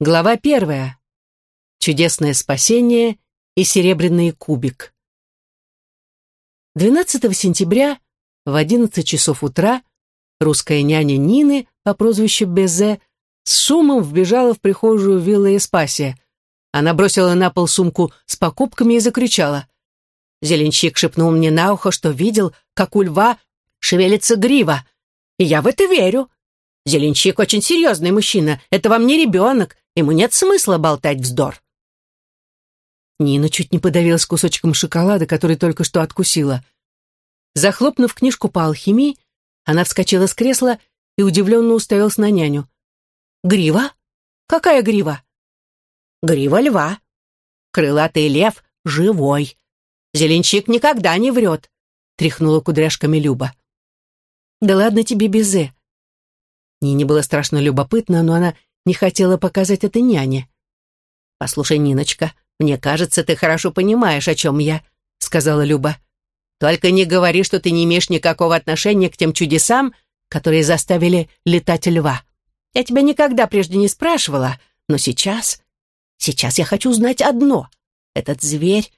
Глава первая. Чудесное спасение и серебряный кубик. 12 сентября в 11 часов утра русская няня Нины по прозвищу Безе с шумом вбежала в прихожую виллы Эспасия. Она бросила на пол сумку с покупками и закричала. Зеленщик шепнул мне на ухо, что видел, как у льва шевелится грива. И я в это верю. Зеленщик очень серьезный мужчина, это вам не ребенок, ему нет смысла болтать вздор. Нина чуть не подавилась кусочком шоколада, который только что откусила. Захлопнув книжку по алхимии, она вскочила с кресла и удивленно уставилась на няню. «Грива? Какая грива?» «Грива льва. Крылатый лев живой. Зеленщик никогда не врет», — тряхнула кудряшками Люба. «Да ладно тебе, Безе. Нине было страшно любопытно, но она не хотела показать это няне. «Послушай, Ниночка, мне кажется, ты хорошо понимаешь, о чем я», — сказала Люба. «Только не говори, что ты не имеешь никакого отношения к тем чудесам, которые заставили летать льва. Я тебя никогда прежде не спрашивала, но сейчас... Сейчас я хочу знать одно. Этот зверь...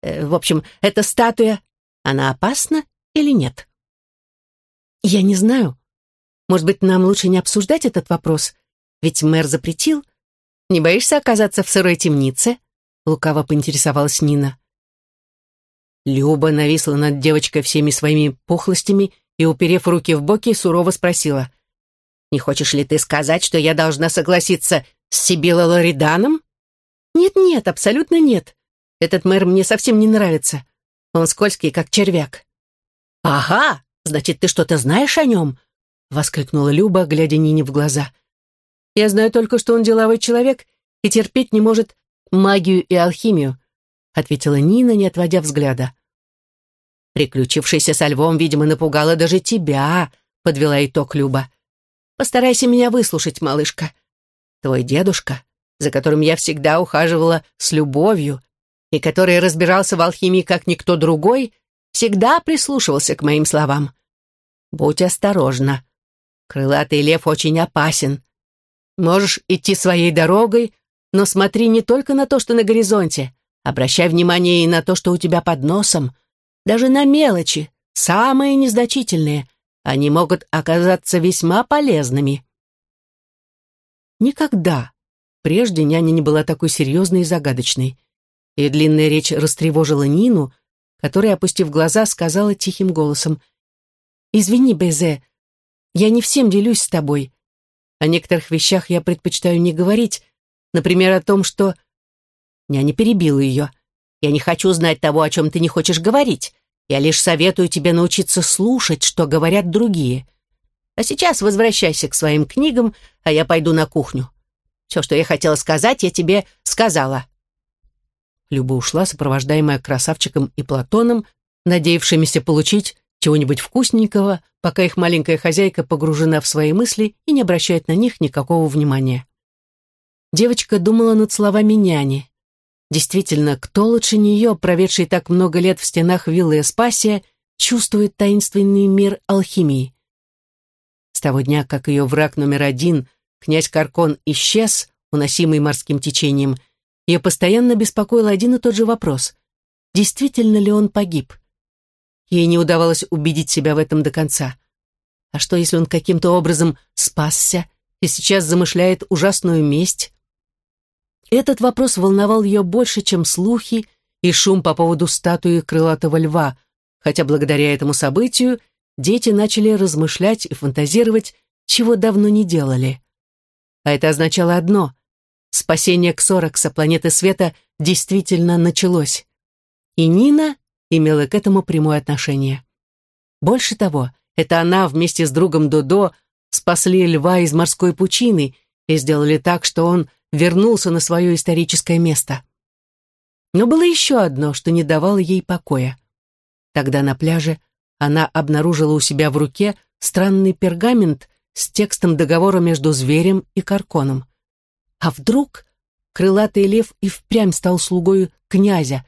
Э, в общем, эта статуя, она опасна или нет?» «Я не знаю», может быть, нам лучше не обсуждать этот вопрос? Ведь мэр запретил. Не боишься оказаться в сырой темнице?» Лукаво поинтересовалась Нина. Люба нависла над девочкой всеми своими пухлостями и, уперев руки в боки, сурово спросила. «Не хочешь ли ты сказать, что я должна согласиться с Сибилой Лориданом?» «Нет-нет, абсолютно нет. Этот мэр мне совсем не нравится. Он скользкий, как червяк». «Ага, значит, ты что-то знаешь о нем?» — воскликнула Люба, глядя Нине в глаза. «Я знаю только, что он деловой человек и терпеть не может магию и алхимию», — ответила Нина, не отводя взгляда. «Приключившийся со львом, видимо, напугала даже тебя», — подвела итог Люба. «Постарайся меня выслушать, малышка. Твой дедушка, за которым я всегда ухаживала с любовью и который разбирался в алхимии как никто другой, всегда прислушивался к моим словам. Будь осторожна. Крылатый лев очень опасен. Можешь идти своей дорогой, но смотри не только на то, что на горизонте. Обращай внимание и на то, что у тебя под носом. Даже на мелочи, самые незначительные. Они могут оказаться весьма полезными. Никогда прежде няня не была такой серьезной и загадочной. И длинная речь растревожила Нину, которая, опустив глаза, сказала тихим голосом, «Извини, Безе, я не всем делюсь с тобой. О некоторых вещах я предпочитаю не говорить. Например, о том, что... Я не перебила ее. Я не хочу знать того, о чем ты не хочешь говорить. Я лишь советую тебе научиться слушать, что говорят другие. А сейчас возвращайся к своим книгам, а я пойду на кухню. Все, что я хотела сказать, я тебе сказала». Люба ушла, сопровождаемая красавчиком и Платоном, надеявшимися получить чего-нибудь вкусненького, пока их маленькая хозяйка погружена в свои мысли и не обращает на них никакого внимания. Девочка думала над словами няни. Действительно, кто лучше нее, проведший так много лет в стенах виллы Эспасия, чувствует таинственный мир алхимии? С того дня, как ее враг номер один, князь Каркон, исчез, уносимый морским течением, ее постоянно беспокоил один и тот же вопрос. Действительно ли он погиб? Ей не удавалось убедить себя в этом до конца. А что, если он каким-то образом спасся и сейчас замышляет ужасную месть? Этот вопрос волновал ее больше, чем слухи и шум по поводу статуи крылатого льва, хотя благодаря этому событию дети начали размышлять и фантазировать, чего давно не делали. А это означало одно — спасение Ксоракса, планеты света, действительно началось. И Нина имела к этому прямое отношение. Больше того, это она вместе с другом Додо спасли льва из морской пучины и сделали так, что он вернулся на свое историческое место. Но было еще одно, что не давало ей покоя. Тогда на пляже она обнаружила у себя в руке странный пергамент с текстом договора между зверем и карконом. А вдруг крылатый лев и впрямь стал слугой князя,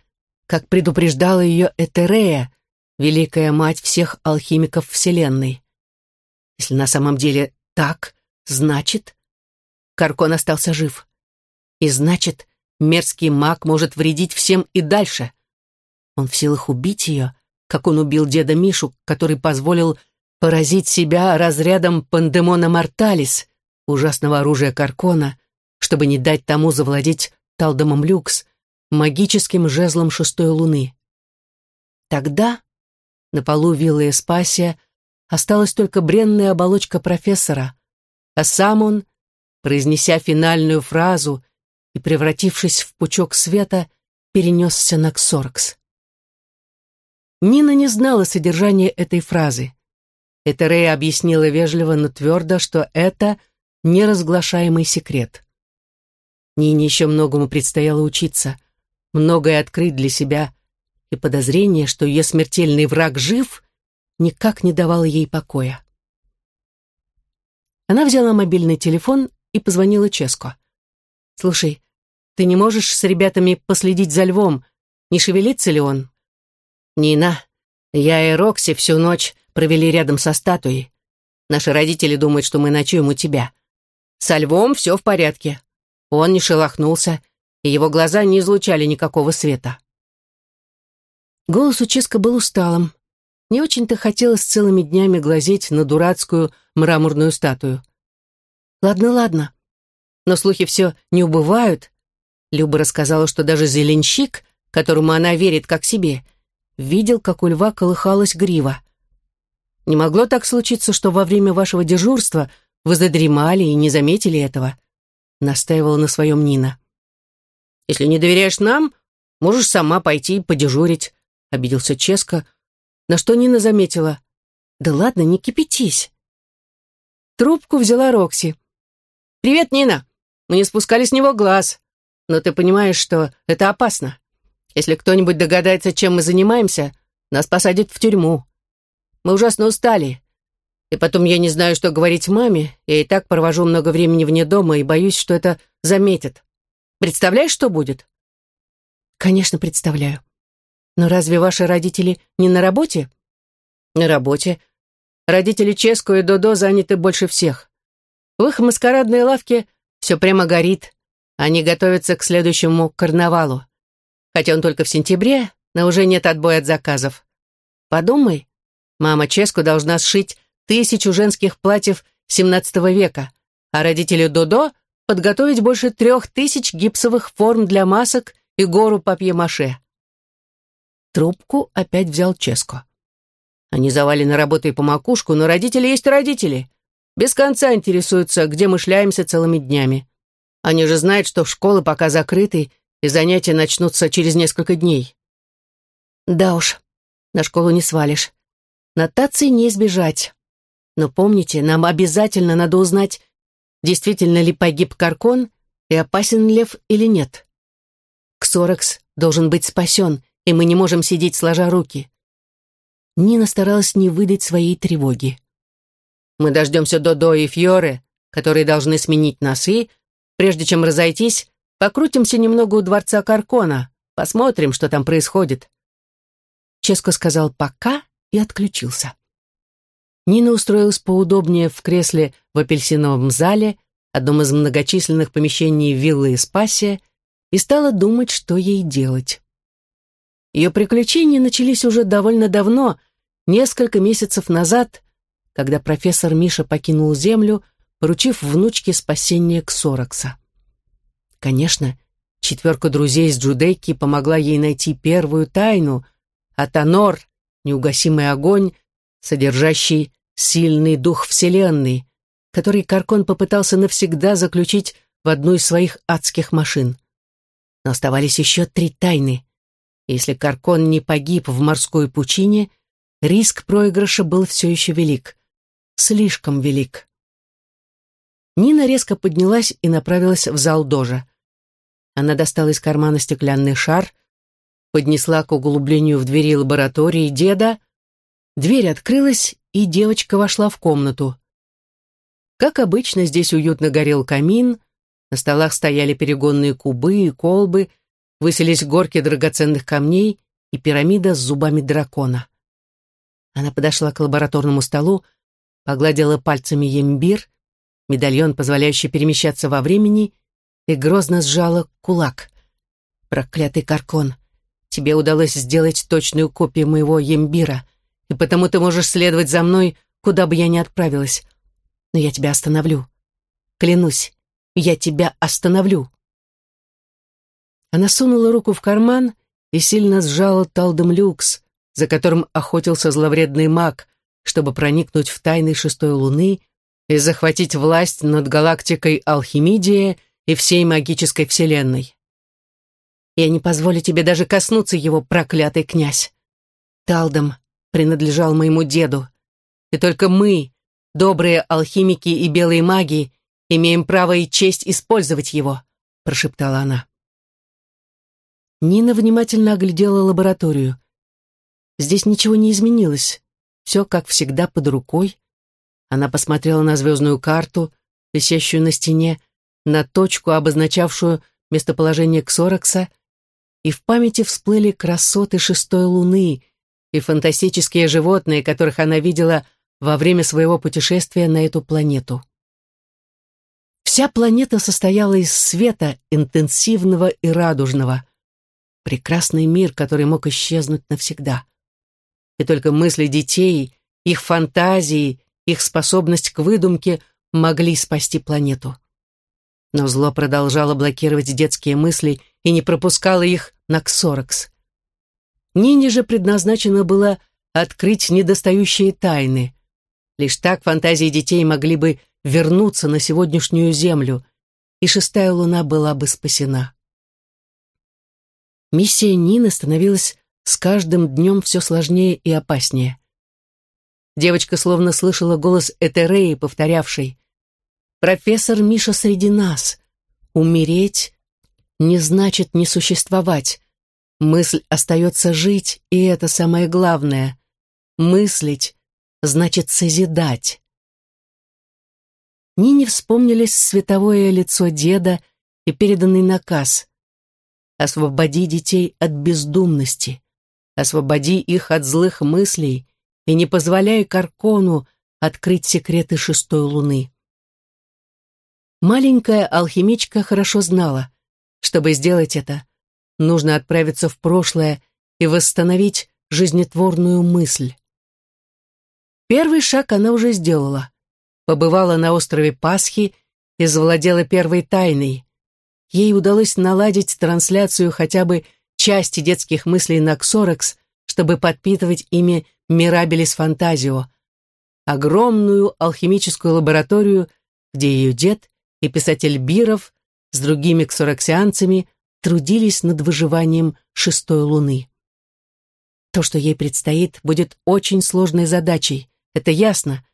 как предупреждала ее Этерея, великая мать всех алхимиков Вселенной. Если на самом деле так, значит... Каркон остался жив. И значит, мерзкий маг может вредить всем и дальше. Он в силах убить ее, как он убил деда Мишу, который позволил поразить себя разрядом пандемона морталис, ужасного оружия Каркона, чтобы не дать тому завладеть Талдомом Люкс, магическим жезлом шестой луны. Тогда на полу виллы Эспасия осталась только бренная оболочка профессора, а сам он, произнеся финальную фразу и превратившись в пучок света, перенесся на Ксоркс. Нина не знала содержания этой фразы. Это Рэй объяснила вежливо, но твердо, что это неразглашаемый секрет. Нине еще многому предстояло учиться, многое открыть для себя, и подозрение, что ее смертельный враг жив, никак не давало ей покоя. Она взяла мобильный телефон и позвонила Ческо. «Слушай, ты не можешь с ребятами последить за львом, не шевелится ли он?» «Нина, я и Рокси всю ночь провели рядом со статуей. Наши родители думают, что мы ночуем у тебя. Со львом все в порядке. Он не шелохнулся, и его глаза не излучали никакого света». Голос у Ческа был усталым. Не очень-то хотелось целыми днями глазеть на дурацкую мраморную статую. Ладно, ладно. Но слухи все не убывают. Люба рассказала, что даже зеленщик, которому она верит как себе, видел, как у льва колыхалась грива. Не могло так случиться, что во время вашего дежурства вы задремали и не заметили этого, настаивала на своем Нина. Если не доверяешь нам, можешь сама пойти подежурить, обиделся Ческо, на что Нина заметила. «Да ладно, не кипятись». Трубку взяла Рокси. «Привет, Нина. Мы не спускали с него глаз. Но ты понимаешь, что это опасно. Если кто-нибудь догадается, чем мы занимаемся, нас посадят в тюрьму. Мы ужасно устали. И потом я не знаю, что говорить маме. Я и так провожу много времени вне дома и боюсь, что это заметят. Представляешь, что будет?» «Конечно, представляю. Но разве ваши родители не на работе? На работе. Родители Ческо и Додо заняты больше всех. В их маскарадной лавке все прямо горит. Они готовятся к следующему карнавалу. Хотя он только в сентябре, но уже нет отбоя от заказов. Подумай, мама Ческо должна сшить тысячу женских платьев XVII века, а родители Додо подготовить больше трех тысяч гипсовых форм для масок и гору папье-маше. Трубку опять взял Ческо. Они завалены работой по макушку, но родители есть родители. Без конца интересуются, где мы шляемся целыми днями. Они же знают, что школы пока закрыты, и занятия начнутся через несколько дней. Да уж, на школу не свалишь. Нотации не избежать. Но помните, нам обязательно надо узнать, действительно ли погиб Каркон и опасен лев или нет. Ксоракс должен быть спасен, и мы не можем сидеть сложа руки. Нина старалась не выдать своей тревоги. Мы дождемся Додо и Фьоре, которые должны сменить нас, и, прежде чем разойтись, покрутимся немного у дворца Каркона, посмотрим, что там происходит. Ческо сказал «пока» и отключился. Нина устроилась поудобнее в кресле в апельсиновом зале, одном из многочисленных помещений виллы Испасия, и стала думать, что ей делать. Ее приключения начались уже довольно давно, несколько месяцев назад, когда профессор Миша покинул Землю, поручив внучке спасение Ксоракса. Конечно, четверка друзей из Джудейки помогла ей найти первую тайну, а Танор — неугасимый огонь, содержащий сильный дух Вселенной, который Каркон попытался навсегда заключить в одну из своих адских машин. Но оставались еще три тайны. Если Каркон не погиб в морской пучине, риск проигрыша был все еще велик. Слишком велик. Нина резко поднялась и направилась в зал дожа. Она достала из кармана стеклянный шар, поднесла к углублению в двери лаборатории деда. Дверь открылась, и девочка вошла в комнату. Как обычно, здесь уютно горел камин, на столах стояли перегонные кубы и колбы — высились горки драгоценных камней и пирамида с зубами дракона. Она подошла к лабораторному столу, погладила пальцами ембир, медальон, позволяющий перемещаться во времени, и грозно сжала кулак. «Проклятый Каркон, тебе удалось сделать точную копию моего ембира, и потому ты можешь следовать за мной, куда бы я ни отправилась. Но я тебя остановлю. Клянусь, я тебя остановлю». Она сунула руку в карман и сильно сжала талдом люкс, за которым охотился зловредный маг, чтобы проникнуть в тайны шестой луны и захватить власть над галактикой Алхимидия и всей магической вселенной. Я не позволю тебе даже коснуться его, проклятый князь. Талдом принадлежал моему деду, и только мы, добрые алхимики и белые маги, имеем право и честь использовать его», — прошептала она. Нина внимательно оглядела лабораторию. Здесь ничего не изменилось. Все, как всегда, под рукой. Она посмотрела на звездную карту, висящую на стене, на точку, обозначавшую местоположение Ксорокса, и в памяти всплыли красоты шестой луны и фантастические животные, которых она видела во время своего путешествия на эту планету. Вся планета состояла из света, интенсивного и радужного. Прекрасный мир, который мог исчезнуть навсегда. И только мысли детей, их фантазии, их способность к выдумке могли спасти планету. Но зло продолжало блокировать детские мысли и не пропускало их на Ксоракс. Нине же предназначено было открыть недостающие тайны. Лишь так фантазии детей могли бы вернуться на сегодняшнюю землю, и шестая луна была бы спасена. Миссия Нины становилась с каждым днем все сложнее и опаснее. Девочка словно слышала голос Этереи, повторявший «Профессор Миша среди нас. Умереть не значит не существовать. Мысль остается жить, и это самое главное. Мыслить значит созидать». Нине вспомнились световое лицо деда и переданный наказ «Освободи детей от бездумности, освободи их от злых мыслей и не позволяй Каркону открыть секреты шестой луны». Маленькая алхимичка хорошо знала, чтобы сделать это, нужно отправиться в прошлое и восстановить жизнетворную мысль. Первый шаг она уже сделала побывала на острове Пасхи и завладела первой тайной. Ей удалось наладить трансляцию хотя бы части детских мыслей на Ксорекс, чтобы подпитывать ими Мирабелис Фантазио, огромную алхимическую лабораторию, где ее дед и писатель Биров с другими ксороксианцами трудились над выживанием шестой луны. То, что ей предстоит, будет очень сложной задачей, это ясно,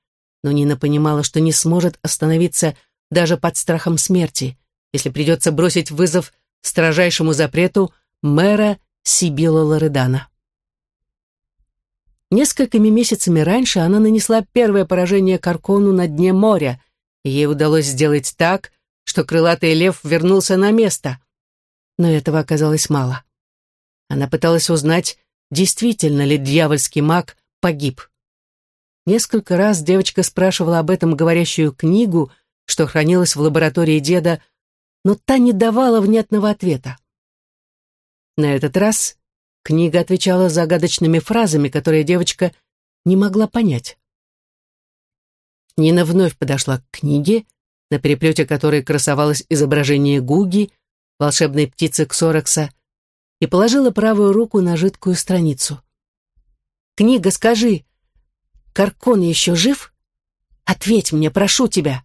но Нина понимала, что не сможет остановиться даже под страхом смерти, если придется бросить вызов строжайшему запрету мэра Сибила Лоредана. Несколькими месяцами раньше она нанесла первое поражение Каркону на дне моря, и ей удалось сделать так, что крылатый лев вернулся на место. Но этого оказалось мало. Она пыталась узнать, действительно ли дьявольский маг погиб. Несколько раз девочка спрашивала об этом говорящую книгу, что хранилась в лаборатории деда, но та не давала внятного ответа. На этот раз книга отвечала загадочными фразами, которые девочка не могла понять. Нина вновь подошла к книге, на переплете которой красовалось изображение Гуги, волшебной птицы Ксоракса, и положила правую руку на жидкую страницу. «Книга, скажи, Каркон еще жив? Ответь мне, прошу тебя!»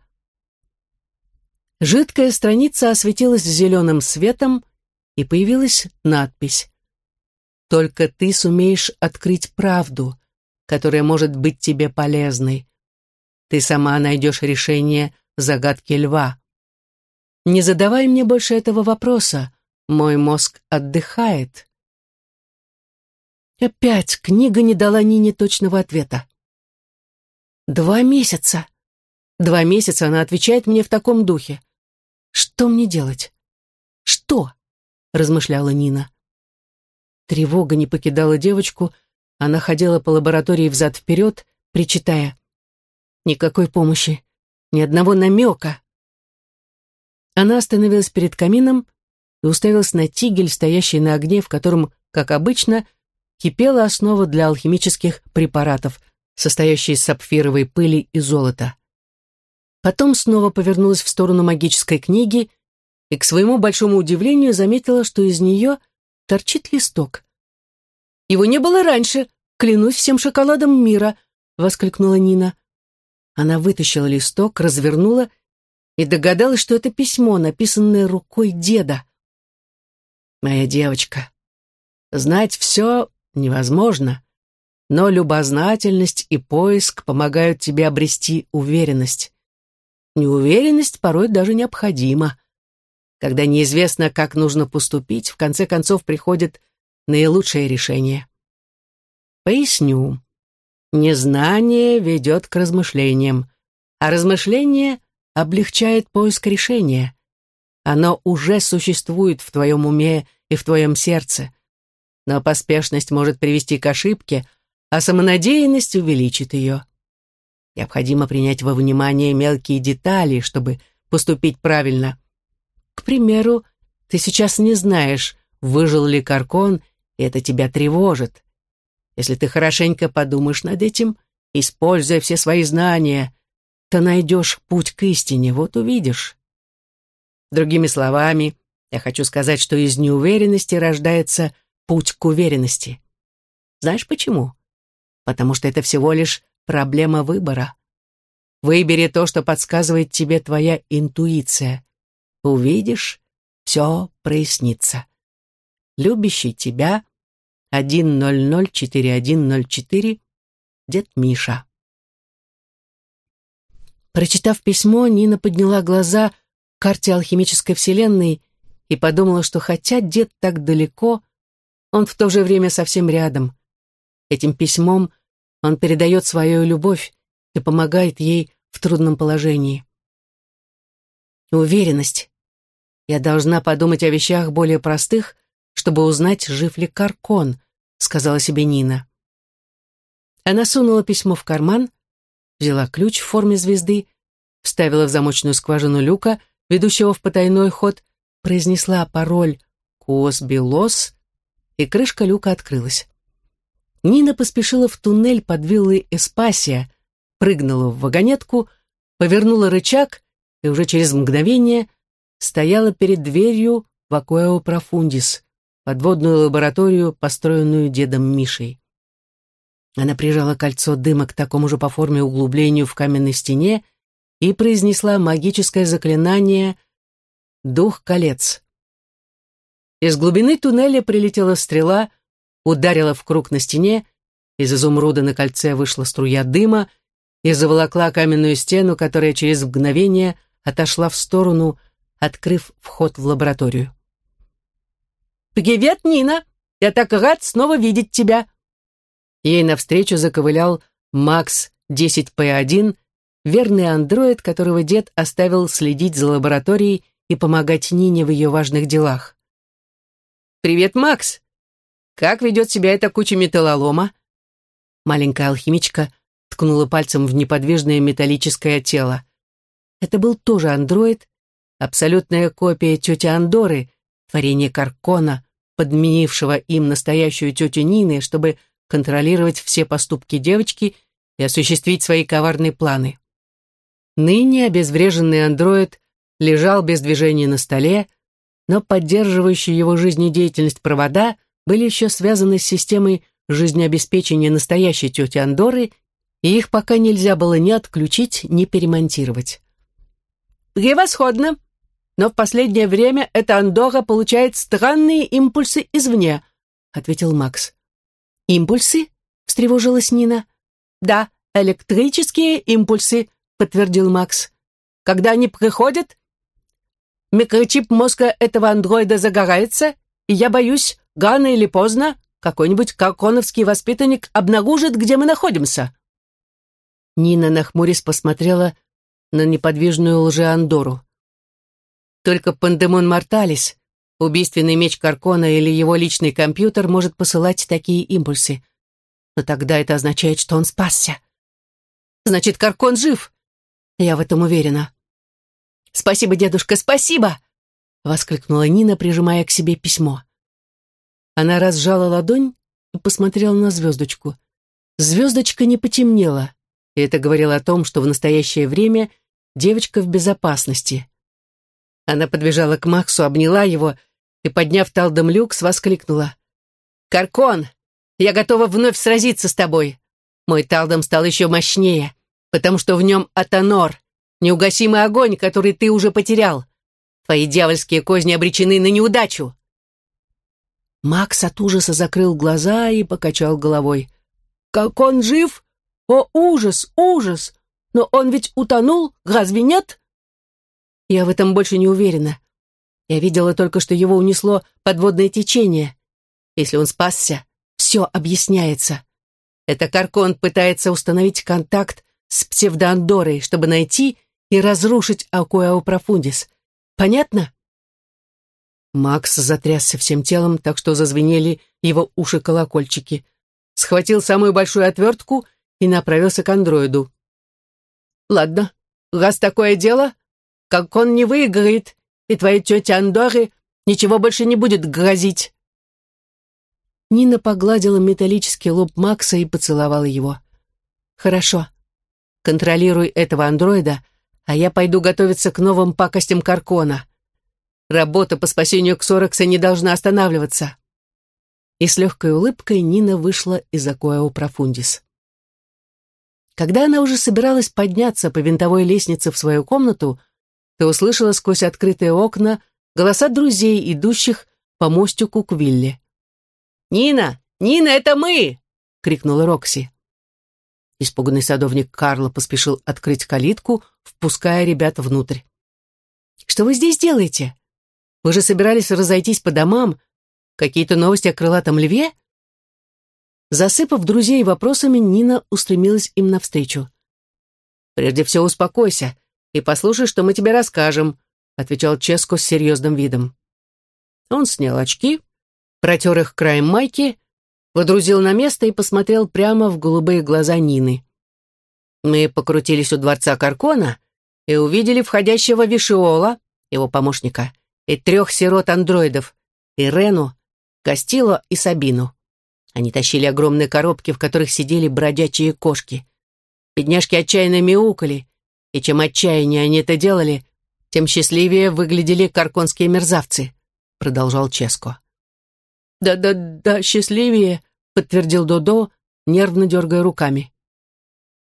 Жидкая страница осветилась зеленым светом, и появилась надпись «Только ты сумеешь открыть правду, которая может быть тебе полезной. Ты сама найдешь решение загадки льва. Не задавай мне больше этого вопроса, мой мозг отдыхает». Опять книга не дала Нине точного ответа. Два месяца. Два месяца она отвечает мне в таком духе. Что мне делать? Что? Размышляла Нина. Тревога не покидала девочку, она ходила по лаборатории взад-вперед, причитая. Никакой помощи, ни одного намека. Она остановилась перед камином и уставилась на тигель, стоящий на огне, в котором, как обычно, кипела основа для алхимических препаратов, состоящая из сапфировой пыли и золота. Потом снова повернулась в сторону магической книги и, к своему большому удивлению, заметила, что из нее торчит листок. «Его не было раньше, клянусь всем шоколадом мира!» — воскликнула Нина. Она вытащила листок, развернула и догадалась, что это письмо, написанное рукой деда. «Моя девочка, знать все невозможно, но любознательность и поиск помогают тебе обрести уверенность. Неуверенность порой даже необходима. Когда неизвестно, как нужно поступить, в конце концов приходит наилучшее решение. Поясню. Незнание ведет к размышлениям, а размышление облегчает поиск решения. Оно уже существует в твоем уме и в твоем сердце. Но поспешность может привести к ошибке, а самонадеянность увеличит ее. Необходимо принять во внимание мелкие детали, чтобы поступить правильно. К примеру, ты сейчас не знаешь, выжил ли Каркон, и это тебя тревожит. Если ты хорошенько подумаешь над этим, используя все свои знания, то найдешь путь к истине, вот увидишь. Другими словами, я хочу сказать, что из неуверенности рождается путь к уверенности. Знаешь почему? Потому что это всего лишь проблема выбора. Выбери то, что подсказывает тебе твоя интуиция. Увидишь, все прояснится. Любящий тебя 1004104 Дед Миша. Прочитав письмо, Нина подняла глаза карте алхимической вселенной и подумала, что хотя дед так далеко, он в то же время совсем рядом. Этим письмом он передает свою любовь и помогает ей в трудном положении. Уверенность. Я должна подумать о вещах более простых, чтобы узнать, жив ли Каркон, сказала себе Нина. Она сунула письмо в карман, взяла ключ в форме звезды, вставила в замочную скважину люка ведущего в потайной ход, произнесла пароль «Косбилос», и крышка люка открылась. Нина поспешила в туннель под виллой Эспасия, прыгнула в вагонетку, повернула рычаг и уже через мгновение стояла перед дверью в Акуэо Профундис, подводную лабораторию, построенную дедом Мишей. Она прижала кольцо дыма к такому же по форме углублению в каменной стене и произнесла магическое заклинание «Дух колец». Из глубины туннеля прилетела стрела, ударила в круг на стене, из изумруда на кольце вышла струя дыма и заволокла каменную стену, которая через мгновение отошла в сторону, открыв вход в лабораторию. «Привет, Нина! Я так рад снова видеть тебя!» Ей навстречу заковылял Макс 10P1, верный андроид, которого дед оставил следить за лабораторией и помогать Нине в ее важных делах. «Привет, Макс! Как ведет себя эта куча металлолома?» Маленькая алхимичка ткнула пальцем в неподвижное металлическое тело. Это был тоже андроид, абсолютная копия тети Андоры, творение Каркона, подменившего им настоящую тетю Нины, чтобы контролировать все поступки девочки и осуществить свои коварные планы. Ныне обезвреженный андроид лежал без движения на столе, но поддерживающие его жизнедеятельность провода были еще связаны с системой жизнеобеспечения настоящей тети Андоры, и их пока нельзя было ни отключить, ни перемонтировать. «Превосходно! Но в последнее время эта Андора получает странные импульсы извне», ответил Макс. «Импульсы?» — встревожилась Нина. «Да, электрические импульсы», — подтвердил Макс. «Когда они приходят, микрочип мозга этого андроида загорается, и я боюсь, рано или поздно какой-нибудь карконовский воспитанник обнаружит, где мы находимся». Нина, нахмурясь, посмотрела на неподвижную лжеандору. Только Пандемон Морталис, убийственный меч Каркона или его личный компьютер может посылать такие импульсы. Но тогда это означает, что он спасся. Значит, Каркон жив. Я в этом уверена. Спасибо, дедушка, спасибо!» — воскликнула Нина, прижимая к себе письмо. Она разжала ладонь и посмотрела на звездочку. Звездочка не потемнела, и это говорило о том, что в настоящее время девочка в безопасности. Она подбежала к Максу, обняла его и, подняв талдом люкс, воскликнула. «Каркон, я готова вновь сразиться с тобой. Мой талдом стал еще мощнее, потому что в нем Атонор, неугасимый огонь, который ты уже потерял. Твои дьявольские козни обречены на неудачу». Макс от ужаса закрыл глаза и покачал головой. «Как он жив? О, ужас, ужас! Но он ведь утонул, разве нет?» «Я в этом больше не уверена. Я видела только, что его унесло подводное течение. Если он спасся, все объясняется. Это Каркон пытается установить контакт с псевдоандорой, чтобы найти и разрушить Акуэо Профундис. Понятно? Макс затрясся всем телом, так что зазвенели его уши-колокольчики. Схватил самую большую отвертку и направился к андроиду. «Ладно, раз такое дело, как он не выиграет, и твоей тете Андоры ничего больше не будет грозить». Нина погладила металлический лоб Макса и поцеловала его. «Хорошо. Контролируй этого андроида, а я пойду готовиться к новым пакостям Каркона. Работа по спасению Ксорокса не должна останавливаться». И с легкой улыбкой Нина вышла из Акоэо Профундис. Когда она уже собиралась подняться по винтовой лестнице в свою комнату, то услышала сквозь открытые окна голоса друзей, идущих по мостику к вилле. «Нина! Нина, это мы!» — крикнула Рокси. Испуганный садовник Карло поспешил открыть калитку, впуская ребят внутрь. «Что вы здесь делаете? Вы же собирались разойтись по домам. Какие-то новости о крылатом льве?» Засыпав друзей вопросами, Нина устремилась им навстречу. «Прежде всего успокойся и послушай, что мы тебе расскажем», отвечал Ческо с серьезным видом. Он снял очки, протер их краем майки, водрузил на место и посмотрел прямо в голубые глаза Нины. Мы покрутились у дворца Каркона и увидели входящего Вишиола, его помощника, и трех сирот-андроидов, Ирену, Кастило и Сабину. Они тащили огромные коробки, в которых сидели бродячие кошки. Бедняжки отчаянно мяукали, и чем отчаяннее они это делали, тем счастливее выглядели карконские мерзавцы, продолжал Ческо. «Да-да-да, счастливее», — подтвердил Додо, нервно дергая руками.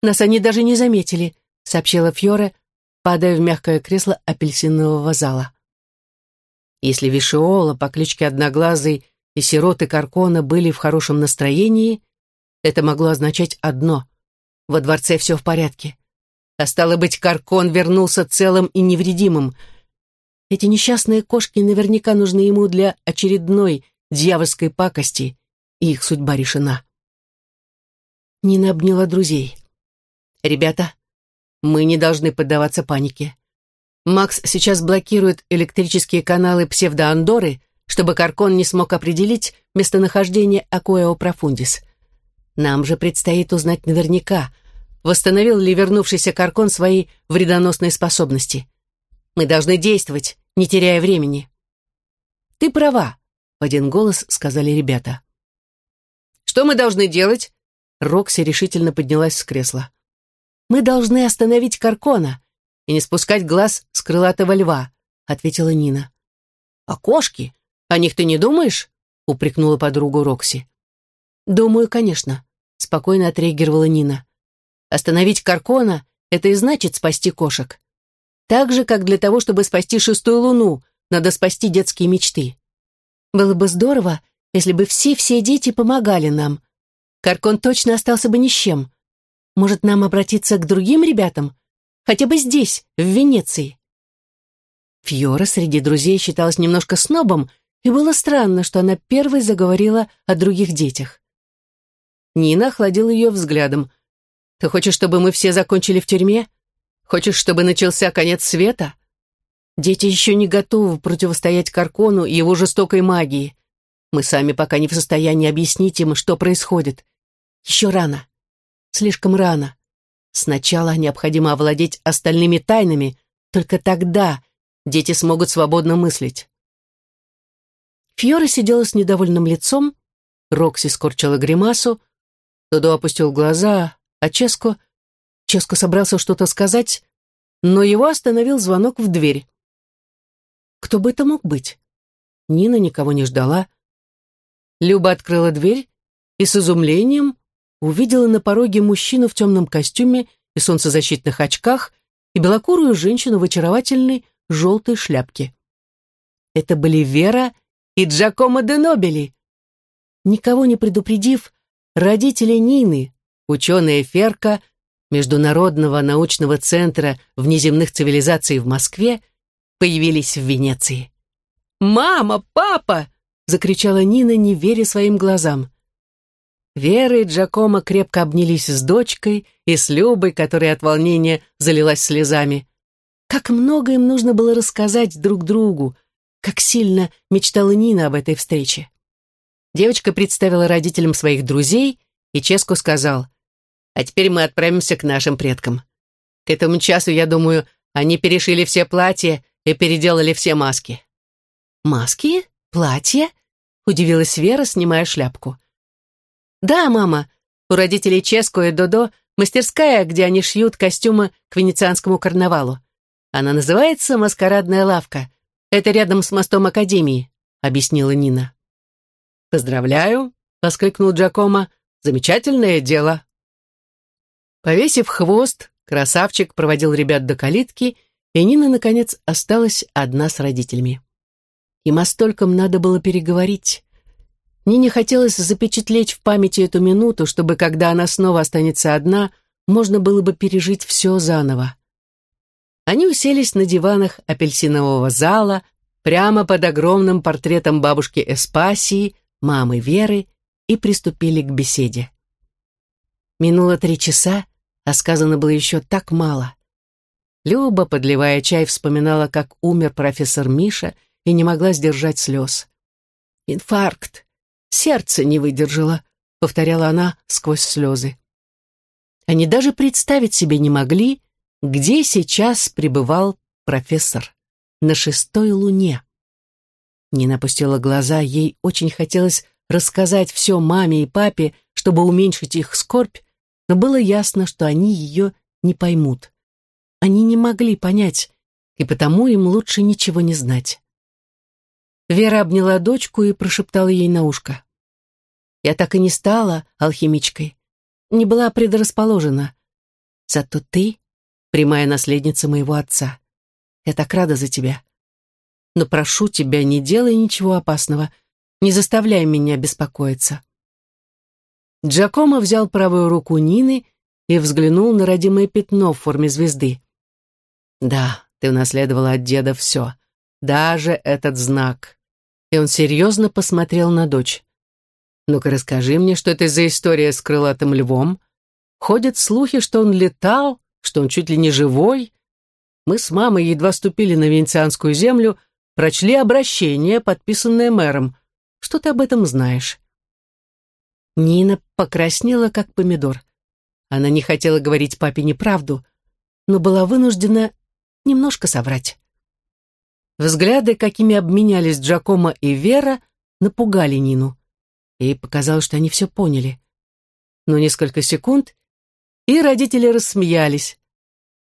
«Нас они даже не заметили», — сообщила Фьоре, падая в мягкое кресло апельсинового зала. Если Вишиола по кличке Одноглазый и сироты Каркона были в хорошем настроении, это могло означать одно — во дворце все в порядке. А стало быть, Каркон вернулся целым и невредимым. Эти несчастные кошки наверняка нужны ему для очередной дьявольской пакости, и их судьба решена. Нина обняла друзей. «Ребята, мы не должны поддаваться панике. Макс сейчас блокирует электрические каналы псевдоандоры, чтобы Каркон не смог определить местонахождение Акоэо Профундис. Нам же предстоит узнать наверняка, восстановил ли вернувшийся Каркон свои вредоносные способности. Мы должны действовать, не теряя времени. Ты права, в один голос сказали ребята. «Что мы должны делать?» Рокси решительно поднялась с кресла. «Мы должны остановить Каркона и не спускать глаз с крылатого льва», ответила Нина. «А кошки? О них ты не думаешь?» упрекнула подругу Рокси. «Думаю, конечно», спокойно отреагировала Нина. «Остановить Каркона — это и значит спасти кошек. Так же, как для того, чтобы спасти шестую луну, надо спасти детские мечты. Было бы здорово, если бы все-все дети помогали нам. Каркон точно остался бы ни с чем. Может, нам обратиться к другим ребятам? Хотя бы здесь, в Венеции. Фьора среди друзей считалась немножко снобом, и было странно, что она первой заговорила о других детях. Нина охладила ее взглядом. «Ты хочешь, чтобы мы все закончили в тюрьме? Хочешь, чтобы начался конец света?» Дети еще не готовы противостоять Каркону и его жестокой магии. Мы сами пока не в состоянии объяснить им, что происходит. Еще рано. Слишком рано. Сначала необходимо овладеть остальными тайнами, Только тогда дети смогут свободно мыслить. Фьора сидела с недовольным лицом, Рокси скорчила гримасу, Додо опустил глаза, а Ческо... Ческо собрался что-то сказать, но его остановил звонок в дверь. Кто бы это мог быть? Нина никого не ждала. Люба открыла дверь и с изумлением увидела на пороге мужчину в темном костюме и солнцезащитных очках и белокурую женщину в очаровательной желтой шляпке. Это были Вера и Джакомо де Нобели. Никого не предупредив, родители Нины, ученая Ферка, Международного научного центра внеземных цивилизаций в Москве, появились в Венеции. «Мама! Папа!» — закричала Нина, не веря своим глазам. Вера и Джакомо крепко обнялись с дочкой и с Любой, которая от волнения залилась слезами. Как много им нужно было рассказать друг другу, как сильно мечтала Нина об этой встрече. Девочка представила родителям своих друзей, и Ческо сказал, «А теперь мы отправимся к нашим предкам. К этому часу, я думаю, они перешили все платья и переделали все маски». «Маски? Платья?» — удивилась Вера, снимая шляпку. «Да, мама, у родителей Ческо и Додо мастерская, где они шьют костюмы к венецианскому карнавалу. Она называется «Маскарадная лавка». Это рядом с мостом Академии», — объяснила Нина. «Поздравляю», — воскликнул Джакомо. «Замечательное дело». Повесив хвост, красавчик проводил ребят до калитки, и Нина, наконец, осталась одна с родителями. Им о стольком надо было переговорить. Нине хотелось запечатлеть в памяти эту минуту, чтобы, когда она снова останется одна, можно было бы пережить все заново. Они уселись на диванах апельсинового зала, прямо под огромным портретом бабушки Эспасии, мамы Веры и приступили к беседе. Минуло три часа, а сказано было еще так мало. Люба, подливая чай, вспоминала, как умер профессор Миша и не могла сдержать слез. «Инфаркт! Сердце не выдержало», — повторяла она сквозь слезы. Они даже представить себе не могли, где сейчас пребывал профессор. На шестой луне. Нина опустила глаза, ей очень хотелось рассказать все маме и папе, чтобы уменьшить их скорбь, но было ясно, что они ее не поймут. Они не могли понять, и потому им лучше ничего не знать. Вера обняла дочку и прошептала ей на ушко. «Я так и не стала алхимичкой, не была предрасположена. Зато ты — прямая наследница моего отца. Я так рада за тебя но прошу тебя, не делай ничего опасного, не заставляй меня беспокоиться». Джакомо взял правую руку Нины и взглянул на родимое пятно в форме звезды. «Да, ты унаследовала от деда все, даже этот знак». И он серьезно посмотрел на дочь. «Ну-ка расскажи мне, что это за история с крылатым львом? Ходят слухи, что он летал, что он чуть ли не живой. Мы с мамой едва ступили на венецианскую землю, прочли обращение, подписанное мэром. Что ты об этом знаешь?» Нина покраснела, как помидор. Она не хотела говорить папе неправду, но была вынуждена немножко соврать. Взгляды, какими обменялись Джакомо и Вера, напугали Нину. Ей показалось, что они все поняли. Но несколько секунд, и родители рассмеялись.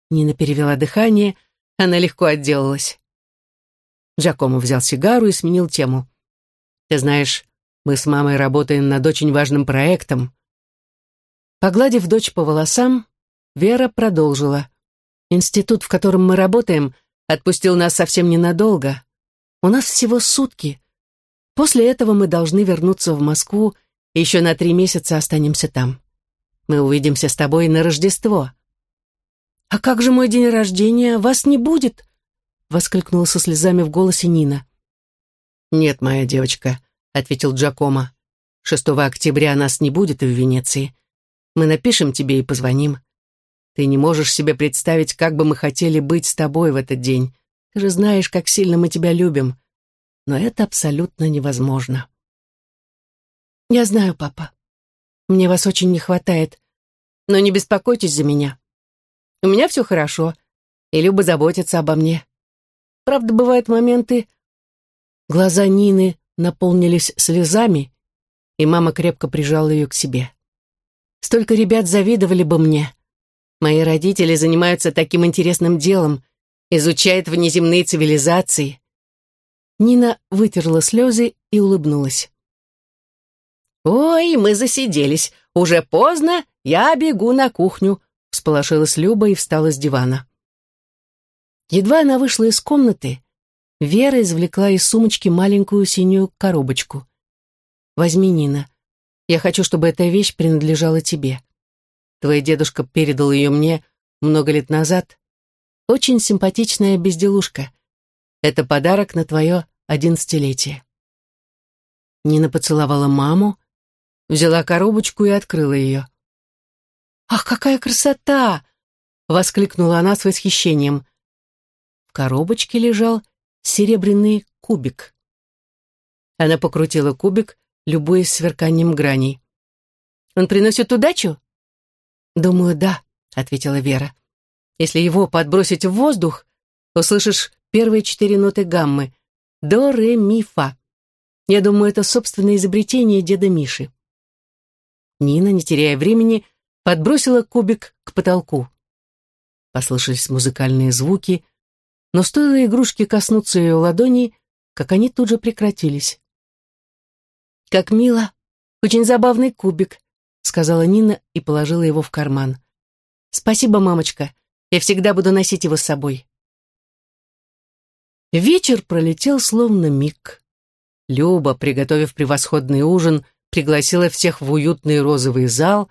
Нина перевела дыхание, она легко отделалась. Джакомо взял сигару и сменил тему. «Ты знаешь, мы с мамой работаем над очень важным проектом». Погладив дочь по волосам, Вера продолжила. «Институт, в котором мы работаем, отпустил нас совсем ненадолго. У нас всего сутки. После этого мы должны вернуться в Москву и еще на три месяца останемся там. Мы увидимся с тобой на Рождество». «А как же мой день рождения? Вас не будет?» воскликнула со слезами в голосе Нина. «Нет, моя девочка», — ответил Джакомо. «6 октября нас не будет в Венеции. Мы напишем тебе и позвоним. Ты не можешь себе представить, как бы мы хотели быть с тобой в этот день. Ты же знаешь, как сильно мы тебя любим. Но это абсолютно невозможно». «Я знаю, папа. Мне вас очень не хватает. Но не беспокойтесь за меня. У меня все хорошо. И Люба заботится обо мне. Правда, бывают моменты... Глаза Нины наполнились слезами, и мама крепко прижала ее к себе. Столько ребят завидовали бы мне. Мои родители занимаются таким интересным делом, изучают внеземные цивилизации. Нина вытерла слезы и улыбнулась. «Ой, мы засиделись. Уже поздно, я бегу на кухню», — всполошилась Люба и встала с дивана. Едва она вышла из комнаты, Вера извлекла из сумочки маленькую синюю коробочку. «Возьми, Нина. Я хочу, чтобы эта вещь принадлежала тебе. Твой дедушка передал ее мне много лет назад. Очень симпатичная безделушка. Это подарок на твое одиннадцатилетие». Нина поцеловала маму, взяла коробочку и открыла ее. «Ах, какая красота!» — воскликнула она с восхищением. В коробочке лежал серебряный кубик. Она покрутила кубик, любуясь сверканием граней. «Он приносит удачу?» «Думаю, да», — ответила Вера. «Если его подбросить в воздух, услышишь первые четыре ноты гаммы — до, ре, ми, фа. Я думаю, это собственное изобретение деда Миши». Нина, не теряя времени, подбросила кубик к потолку. Послышались музыкальные звуки, но стоило игрушке коснуться ее ладони, как они тут же прекратились. «Как мило! Очень забавный кубик», — сказала Нина и положила его в карман. «Спасибо, мамочка. Я всегда буду носить его с собой». Вечер пролетел словно миг. Люба, приготовив превосходный ужин, пригласила всех в уютный розовый зал,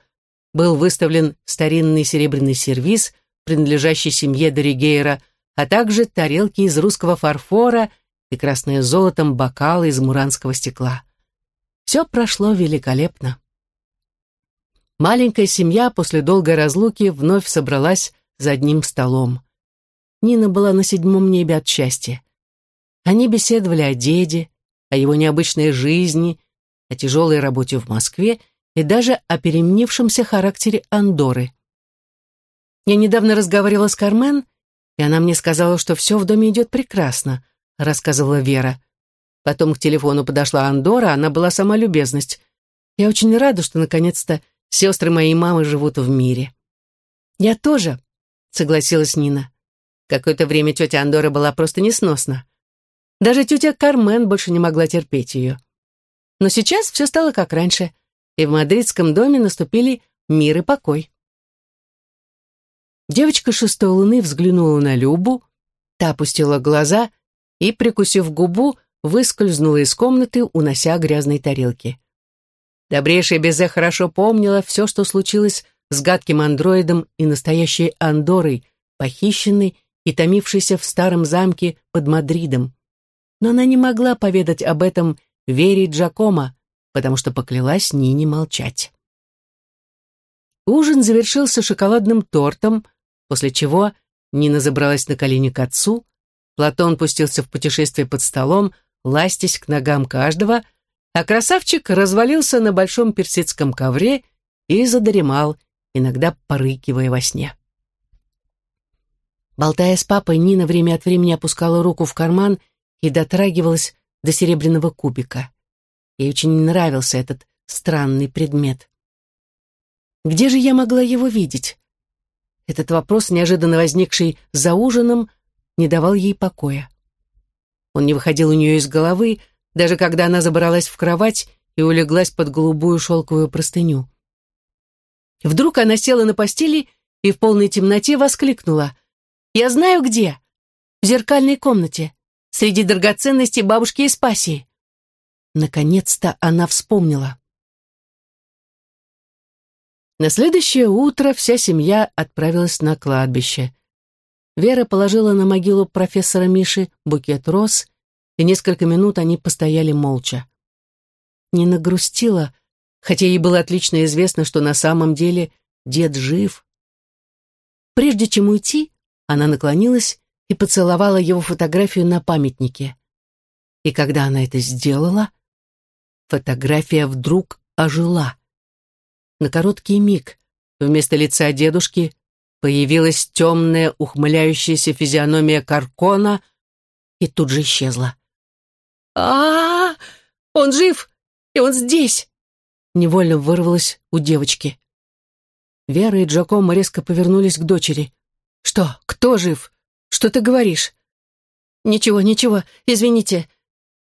был выставлен старинный серебряный сервиз, принадлежащий семье Доригейра, а также тарелки из русского фарфора и красные золотом бокалы из муранского стекла. Все прошло великолепно. Маленькая семья после долгой разлуки вновь собралась за одним столом. Нина была на седьмом небе от счастья. Они беседовали о деде, о его необычной жизни, о тяжелой работе в Москве и даже о переменившемся характере Андоры. Я недавно разговаривала с Кармен, и она мне сказала, что все в доме идет прекрасно, рассказывала Вера. Потом к телефону подошла Андора, она была сама любезность. Я очень рада, что наконец-то сестры моей мамы живут в мире. Я тоже, согласилась Нина. Какое-то время тетя Андора была просто несносна. Даже тетя Кармен больше не могла терпеть ее. Но сейчас все стало как раньше, и в мадридском доме наступили мир и покой. Девочка шестой луны взглянула на Любу, та опустила глаза и, прикусив губу, выскользнула из комнаты, унося грязные тарелки. Добрейшая Безе хорошо помнила все, что случилось с гадким андроидом и настоящей Андорой, похищенной и томившейся в старом замке под Мадридом. Но она не могла поведать об этом Вере Джакомо, потому что поклялась Нине молчать. Ужин завершился шоколадным тортом, после чего Нина забралась на колени к отцу, Платон пустился в путешествие под столом, ластясь к ногам каждого, а красавчик развалился на большом персидском ковре и задремал, иногда порыкивая во сне. Болтая с папой, Нина время от времени опускала руку в карман и дотрагивалась до серебряного кубика. Ей очень нравился этот странный предмет. Где же я могла его видеть? Этот вопрос, неожиданно возникший за ужином, не давал ей покоя. Он не выходил у нее из головы, даже когда она забралась в кровать и улеглась под голубую шелковую простыню. Вдруг она села на постели и в полной темноте воскликнула. «Я знаю где! В зеркальной комнате, среди драгоценностей бабушки Испасии!» Наконец-то она вспомнила. На следующее утро вся семья отправилась на кладбище. Вера положила на могилу профессора Миши букет роз, и несколько минут они постояли молча. Нина грустила, хотя ей было отлично известно, что на самом деле дед жив. Прежде чем уйти, она наклонилась и поцеловала его фотографию на памятнике. И когда она это сделала, фотография вдруг ожила. На короткий миг вместо лица дедушки Появилась темная, ухмыляющаяся физиономия Каркона и тут же исчезла. а, -а, -а Он жив! И он здесь!» Невольно вырвалась у девочки. Вера и Джакомо резко повернулись к дочери. «Что? Кто жив? Что ты говоришь?» «Ничего, ничего, извините.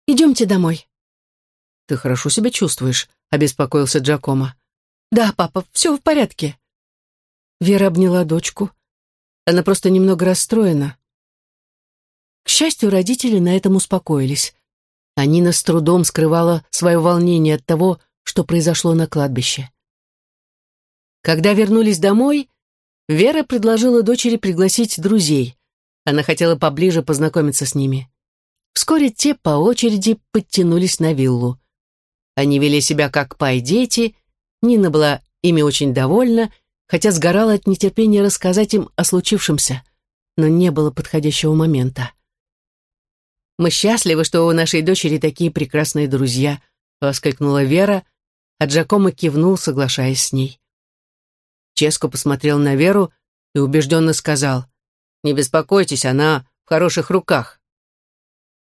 Идемте домой». «Ты хорошо себя чувствуешь?» — обеспокоился Джакомо. «Да, папа, все в порядке». Вера обняла дочку. Она просто немного расстроена. К счастью, родители на этом успокоились. А Нина с трудом скрывала свое волнение от того, что произошло на кладбище. Когда вернулись домой, Вера предложила дочери пригласить друзей. Она хотела поближе познакомиться с ними. Вскоре те по очереди подтянулись на виллу. Они вели себя как пай-дети, Нина была ими очень довольна, хотя сгорала от нетерпения рассказать им о случившемся, но не было подходящего момента. «Мы счастливы, что у нашей дочери такие прекрасные друзья», — воскликнула Вера, а Джакомо кивнул, соглашаясь с ней. Ческо посмотрел на Веру и убежденно сказал, «Не беспокойтесь, она в хороших руках».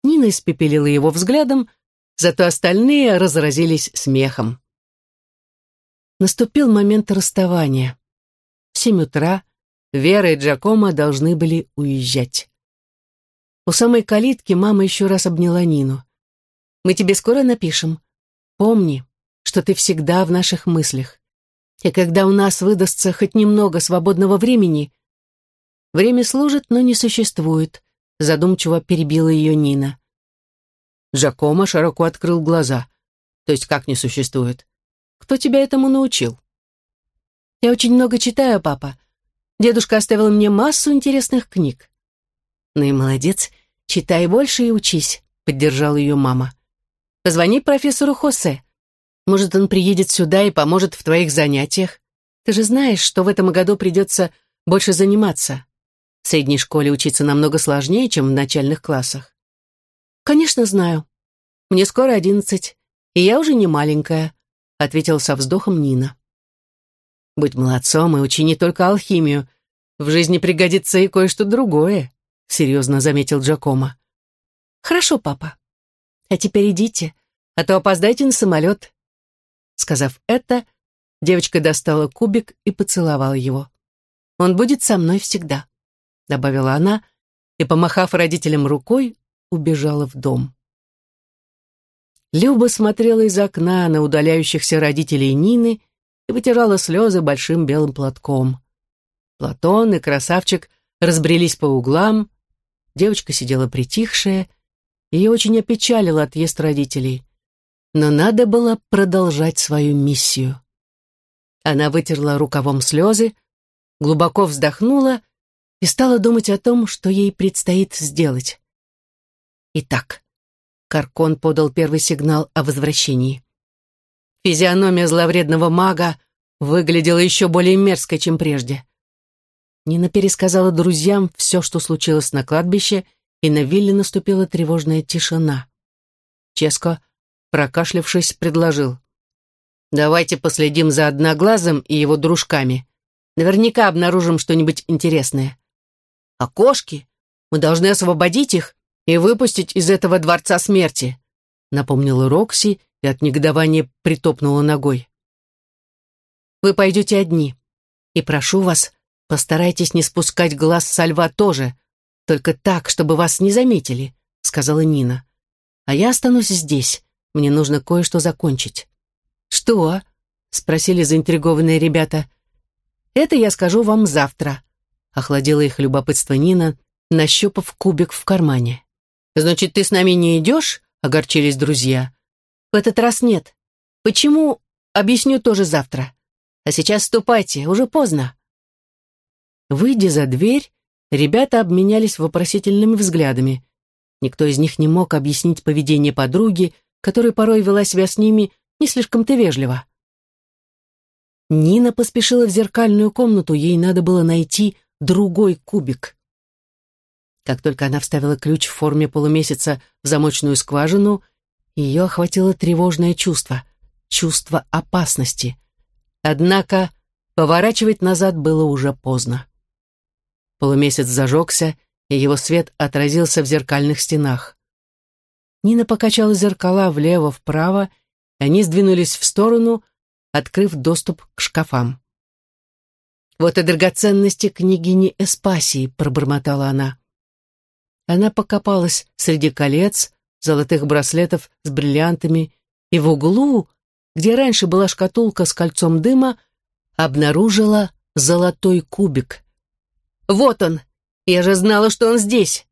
Нина испепелила его взглядом, зато остальные разразились смехом. Наступил момент расставания. В семь утра Вера и Джакомо должны были уезжать. У самой калитки мама еще раз обняла Нину. «Мы тебе скоро напишем. Помни, что ты всегда в наших мыслях. И когда у нас выдастся хоть немного свободного времени, время служит, но не существует, задумчиво перебила ее Нина. Жакома широко открыл глаза. То есть как не существует? Кто тебя этому научил? Я очень много читаю, папа. Дедушка оставил мне массу интересных книг. Ну и молодец, читай больше и учись, поддержала ее мама. Позвони профессору Хосе. Может, он приедет сюда и поможет в твоих занятиях? Ты же знаешь, что в этом году придется больше заниматься. В средней школе учиться намного сложнее, чем в начальных классах. Конечно, знаю. Мне скоро одиннадцать, и я уже не маленькая, ответила со вздохом Нина. Будь молодцом и учи не только алхимию. В жизни пригодится и кое-что другое, серьезно заметил Джакомо. Хорошо, папа. А теперь идите, а то опоздайте на самолет. Сказав это, девочка достала кубик и поцеловала его. «Он будет со мной всегда», — добавила она, и, помахав родителям рукой, убежала в дом. Люба смотрела из окна на удаляющихся родителей Нины и вытирала слезы большим белым платком. Платон и красавчик разбрелись по углам, девочка сидела притихшая, ее очень опечалил отъезд родителей но надо было продолжать свою миссию. Она вытерла рукавом слезы, глубоко вздохнула и стала думать о том, что ей предстоит сделать. Итак, Каркон подал первый сигнал о возвращении. Физиономия зловредного мага выглядела еще более мерзкой, чем прежде. Нина пересказала друзьям все, что случилось на кладбище, и на вилле наступила тревожная тишина. Ческо прокашлявшись, предложил. «Давайте последим за Одноглазым и его дружками. Наверняка обнаружим что-нибудь интересное. А кошки? Мы должны освободить их и выпустить из этого дворца смерти», напомнила Рокси и от негодования притопнула ногой. «Вы пойдете одни. И прошу вас, постарайтесь не спускать глаз со льва тоже, только так, чтобы вас не заметили», сказала Нина. «А я останусь здесь. Мне нужно кое-что закончить». «Что?» — спросили заинтригованные ребята. «Это я скажу вам завтра», — охладила их любопытство Нина, нащупав кубик в кармане. «Значит, ты с нами не идешь?» — огорчились друзья. «В этот раз нет. Почему? Объясню тоже завтра. А сейчас ступайте, уже поздно». Выйдя за дверь, ребята обменялись вопросительными взглядами. Никто из них не мог объяснить поведение подруги, которая порой вела себя с ними не слишком-то вежливо. Нина поспешила в зеркальную комнату, ей надо было найти другой кубик. Как только она вставила ключ в форме полумесяца в замочную скважину, ее охватило тревожное чувство, чувство опасности. Однако поворачивать назад было уже поздно. Полумесяц зажегся, и его свет отразился в зеркальных стенах. Нина покачала зеркала влево-вправо, и они сдвинулись в сторону, открыв доступ к шкафам. «Вот и драгоценности княгини Эспасии», — пробормотала она. Она покопалась среди колец, золотых браслетов с бриллиантами, и в углу, где раньше была шкатулка с кольцом дыма, обнаружила золотой кубик. «Вот он! Я же знала, что он здесь!»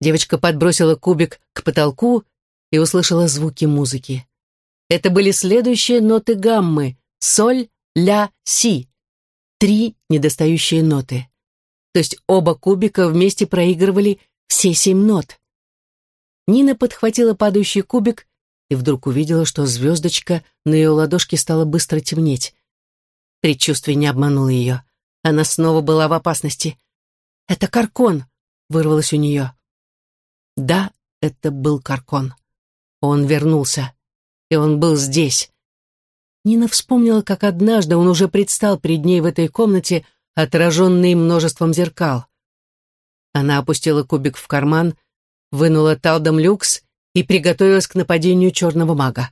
Девочка подбросила кубик к потолку и услышала звуки музыки. Это были следующие ноты гаммы — соль, ля, си. Три недостающие ноты. То есть оба кубика вместе проигрывали все семь нот. Нина подхватила падающий кубик и вдруг увидела, что звездочка на ее ладошке стала быстро темнеть. Предчувствие не обмануло ее. Она снова была в опасности. «Это Каркон!» — вырвалось у нее. Да, это был Каркон. Он вернулся. И он был здесь. Нина вспомнила, как однажды он уже предстал перед ней в этой комнате, отраженный множеством зеркал. Она опустила кубик в карман, вынула талдом люкс и приготовилась к нападению черного мага.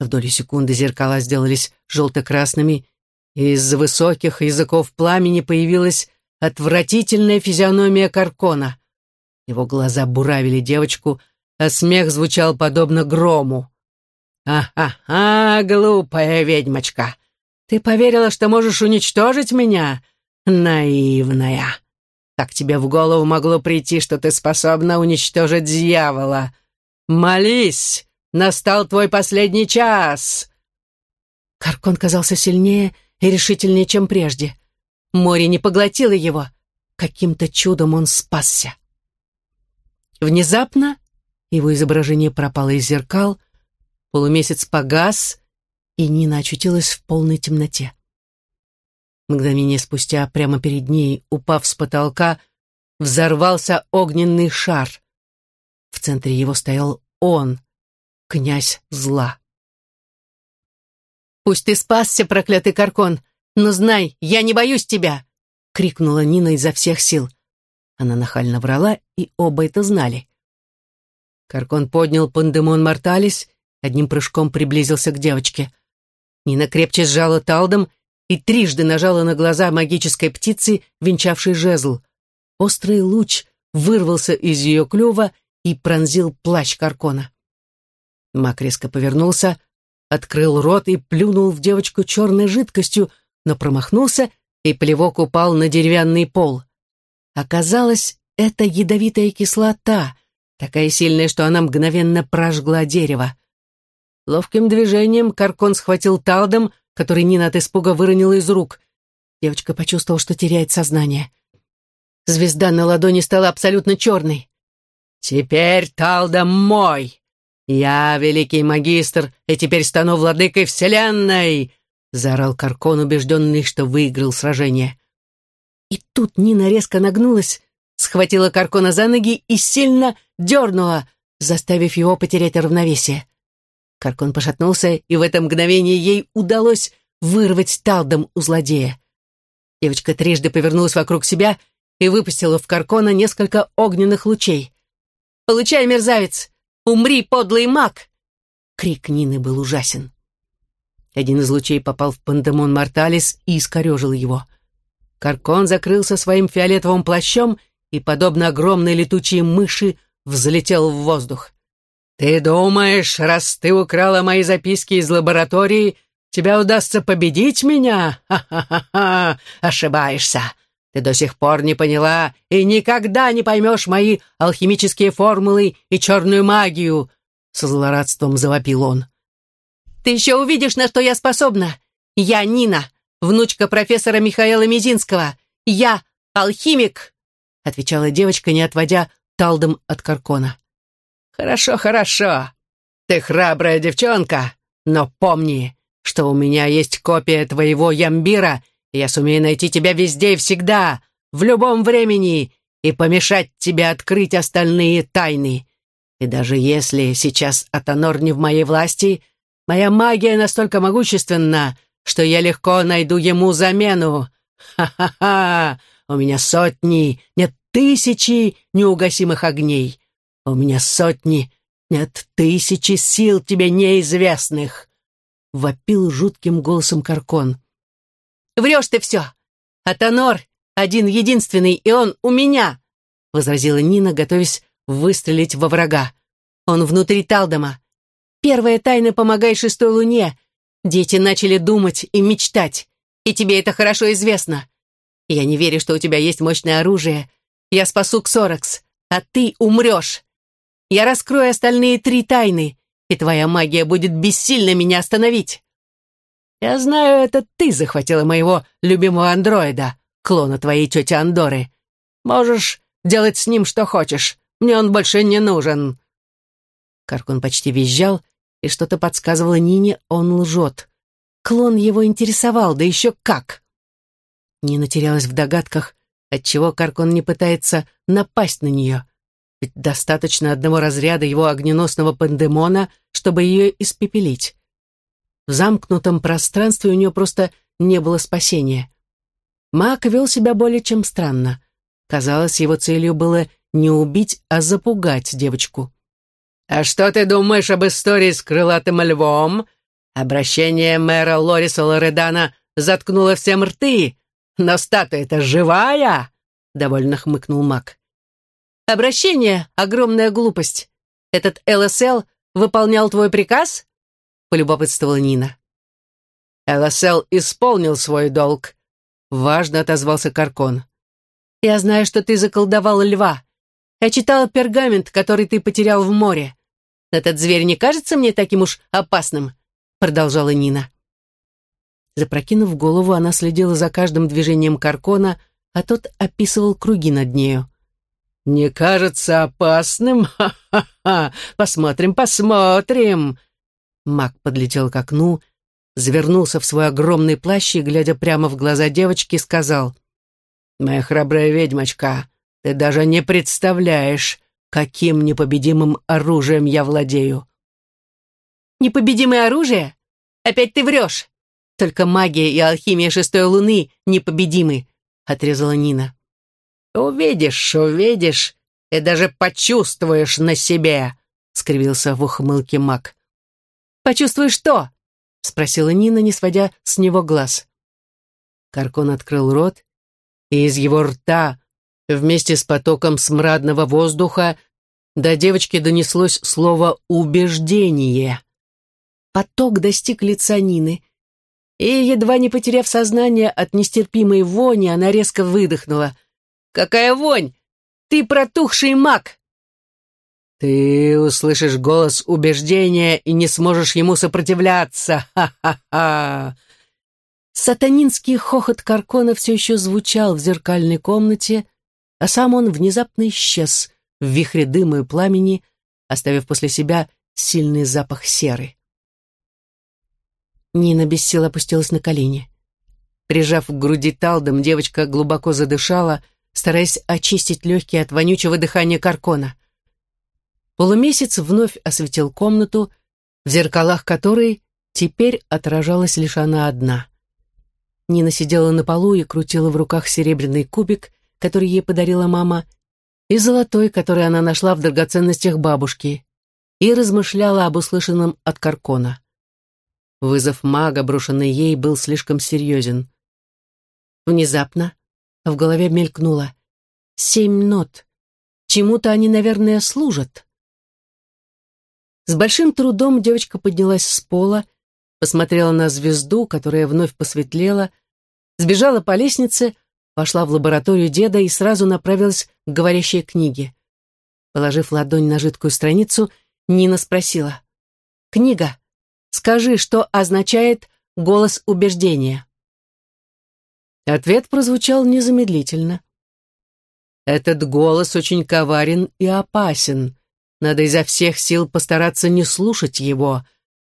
В доли секунды зеркала сделались желто-красными, и из высоких языков пламени появилась отвратительная физиономия Каркона. Его глаза буравили девочку, а смех звучал подобно грому. «А-ха-ха, глупая ведьмочка! Ты поверила, что можешь уничтожить меня? Наивная! Как тебе в голову могло прийти, что ты способна уничтожить дьявола? Молись! Настал твой последний час!» Каркон казался сильнее и решительнее, чем прежде. Море не поглотило его. Каким-то чудом он спасся. Внезапно его изображение пропало из зеркал, полумесяц погас, и Нина очутилась в полной темноте. Мгновение спустя, прямо перед ней, упав с потолка, взорвался огненный шар. В центре его стоял он, князь зла. «Пусть ты спасся, проклятый Каркон, но знай, я не боюсь тебя!» — крикнула Нина изо всех сил. Она нахально врала, и оба это знали. Каркон поднял пандемон Морталис, одним прыжком приблизился к девочке. Нина крепче сжала талдом и трижды нажала на глаза магической птицы, венчавшей жезл. Острый луч вырвался из ее клюва и пронзил плащ Каркона. Мак резко повернулся, открыл рот и плюнул в девочку черной жидкостью, но промахнулся, и плевок упал на деревянный пол. Оказалось, это ядовитая кислота, такая сильная, что она мгновенно прожгла дерево. Ловким движением Каркон схватил талдом, который Нина от испуга выронила из рук. Девочка почувствовала, что теряет сознание. Звезда на ладони стала абсолютно черной. «Теперь талдом мой! Я великий магистр, и теперь стану владыкой вселенной!» заорал Каркон, убежденный, что выиграл сражение. И тут Нина резко нагнулась, схватила Каркона за ноги и сильно дернула, заставив его потерять равновесие. Каркон пошатнулся, и в это мгновение ей удалось вырвать талдом у злодея. Девочка трижды повернулась вокруг себя и выпустила в Каркона несколько огненных лучей. «Получай, мерзавец! Умри, подлый маг!» Крик Нины был ужасен. Один из лучей попал в пандемон Морталис и искорежил его. Каркон закрылся своим фиолетовым плащом и, подобно огромной летучей мыши, взлетел в воздух. «Ты думаешь, раз ты украла мои записки из лаборатории, тебя удастся победить меня? Ха-ха-ха! Ошибаешься! Ты до сих пор не поняла и никогда не поймешь мои алхимические формулы и черную магию!» Со злорадством завопил он. «Ты еще увидишь, на что я способна! Я Нина, внучка профессора Михаила Мизинского. Я алхимик!» — отвечала девочка, не отводя талдом от каркона. «Хорошо, хорошо. Ты храбрая девчонка, но помни, что у меня есть копия твоего ямбира, и я сумею найти тебя везде и всегда, в любом времени, и помешать тебе открыть остальные тайны. И даже если сейчас Атонор не в моей власти, моя магия настолько могущественна, что я легко найду ему замену. Ха-ха-ха! У меня сотни, нет тысячи неугасимых огней. У меня сотни, нет тысячи сил тебе неизвестных!» Вопил жутким голосом Каркон. «Врешь ты все! А Тонор один-единственный, и он у меня!» возразила Нина, готовясь выстрелить во врага. «Он внутри Талдома. Первая тайна помогает шестой луне. Дети начали думать и мечтать, и тебе это хорошо известно. Я не верю, что у тебя есть мощное оружие. Я спасу Ксоракс, а ты умрешь. Я раскрою остальные три тайны, и твоя магия будет бессильно меня остановить. Я знаю, это ты захватила моего любимого андроида, клона твоей тети Андоры. Можешь делать с ним что хочешь. Мне он больше не нужен». Каркун почти визжал, и что-то подсказывало Нине, он лжет. Клон его интересовал, да еще как. Нина терялась в догадках, отчего Каркон не пытается напасть на нее. Ведь достаточно одного разряда его огненосного пандемона, чтобы ее испепелить. В замкнутом пространстве у нее просто не было спасения. Маг вел себя более чем странно. Казалось, его целью было не убить, а запугать девочку. «А что ты думаешь об истории с крылатым львом?» Обращение мэра Лориса Лоредана заткнуло всем рты, но статуя-то живая!» — довольно хмыкнул маг. «Обращение — огромная глупость. Этот ЛСЛ выполнял твой приказ?» — полюбопытствовала Нина. «ЛСЛ исполнил свой долг», — важно отозвался Каркон. «Я знаю, что ты заколдовал льва. Я читала пергамент, который ты потерял в море. Этот зверь не кажется мне таким уж опасным», — продолжала Нина. Запрокинув голову, она следила за каждым движением Каркона, а тот описывал круги над нею. «Не кажется опасным? Ха-ха-ха! Посмотрим, посмотрим!» Маг подлетел к окну, завернулся в свой огромный плащ и, глядя прямо в глаза девочки, сказал, «Моя храбрая ведьмочка, ты даже не представляешь, каким непобедимым оружием я владею». «Непобедимое оружие? Опять ты врешь!» Только магия и алхимия шестой луны непобедимы, отрезала Нина. Увидишь, увидишь, и даже почувствуешь на себе, скривился в ухмылке маг. Почувствуешь что? спросила Нина, не сводя с него глаз. Каркон открыл рот, и из его рта вместе с потоком смрадного воздуха до девочки донеслось слово «убеждение». Поток достиг лица Нины, и, едва не потеряв сознание от нестерпимой вони, она резко выдохнула. «Какая вонь! Ты протухший маг!» «Ты услышишь голос убеждения и не сможешь ему сопротивляться! Ха-ха-ха!» Сатанинский хохот Каркона все еще звучал в зеркальной комнате, а сам он внезапно исчез в вихре дыма и пламени, оставив после себя сильный запах серы. Нина без сил опустилась на колени. Прижав к груди талдом, девочка глубоко задышала, стараясь очистить легкие от вонючего дыхания каркона. Полумесяц вновь осветил комнату, в зеркалах которой теперь отражалась лишь она одна. Нина сидела на полу и крутила в руках серебряный кубик, который ей подарила мама, и золотой, который она нашла в драгоценностях бабушки, и размышляла об услышанном от Каркона. Вызов мага, брошенный ей, был слишком серьезен. Внезапно в голове мелькнуло. Семь нот. Чему-то они, наверное, служат. С большим трудом девочка поднялась с пола, посмотрела на звезду, которая вновь посветлела, сбежала по лестнице, пошла в лабораторию деда и сразу направилась к говорящей книге. Положив ладонь на жидкую страницу, Нина спросила. «Книга, Скажи, что означает голос убеждения?» Ответ прозвучал незамедлительно. «Этот голос очень коварен и опасен. Надо изо всех сил постараться не слушать его,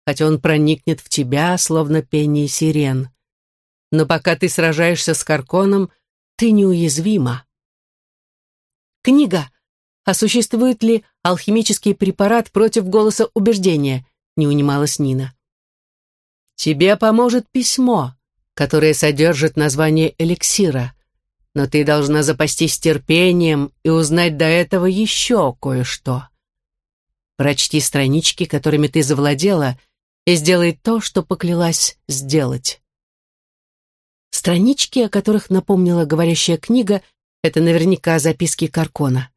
хотя он проникнет в тебя, словно пение сирен. Но пока ты сражаешься с Карконом, ты неуязвима». «Книга. А существует ли алхимический препарат против голоса убеждения?» не унималась Нина. «Тебе поможет письмо, которое содержит название эликсира. Но ты должна запастись терпением и узнать до этого еще кое-что. Прочти странички, которыми ты завладела, и сделай то, что поклялась сделать. Странички, о которых напомнила говорящая книга, это наверняка записки Каркона.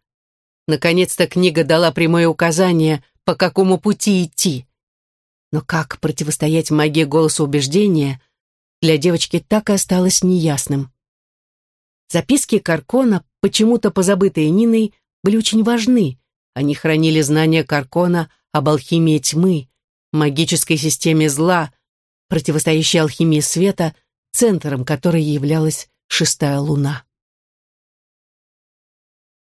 Наконец-то книга дала прямое указание, по какому пути идти. Но как противостоять магии голоса убеждения, для девочки так и осталось неясным. Записки Каркона, почему-то позабытые Ниной, были очень важны. Они хранили знания Каркона об алхимии тьмы, магической системе зла, противостоящей алхимии света, центром которой являлась шестая луна.